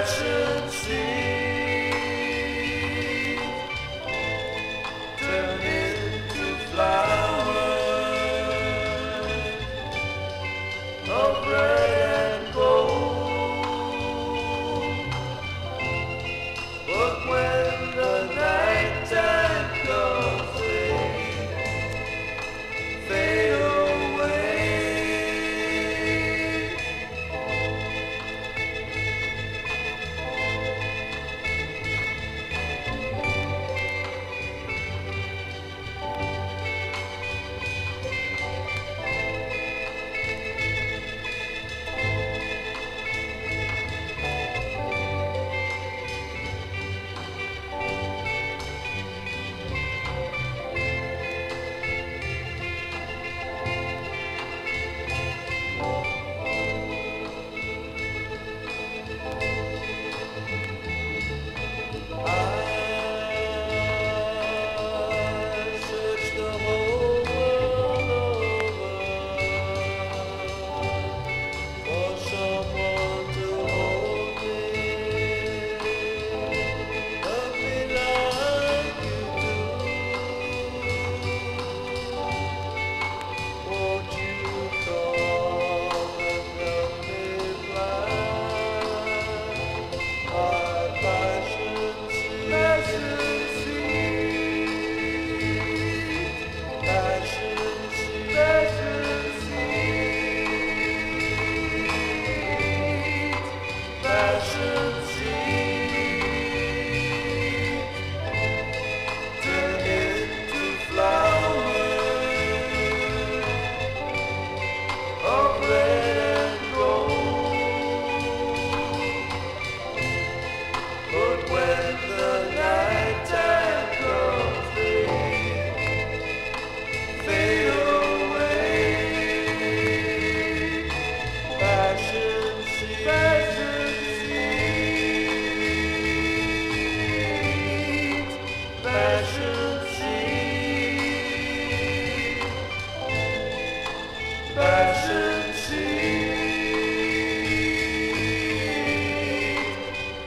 churches.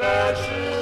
fashion.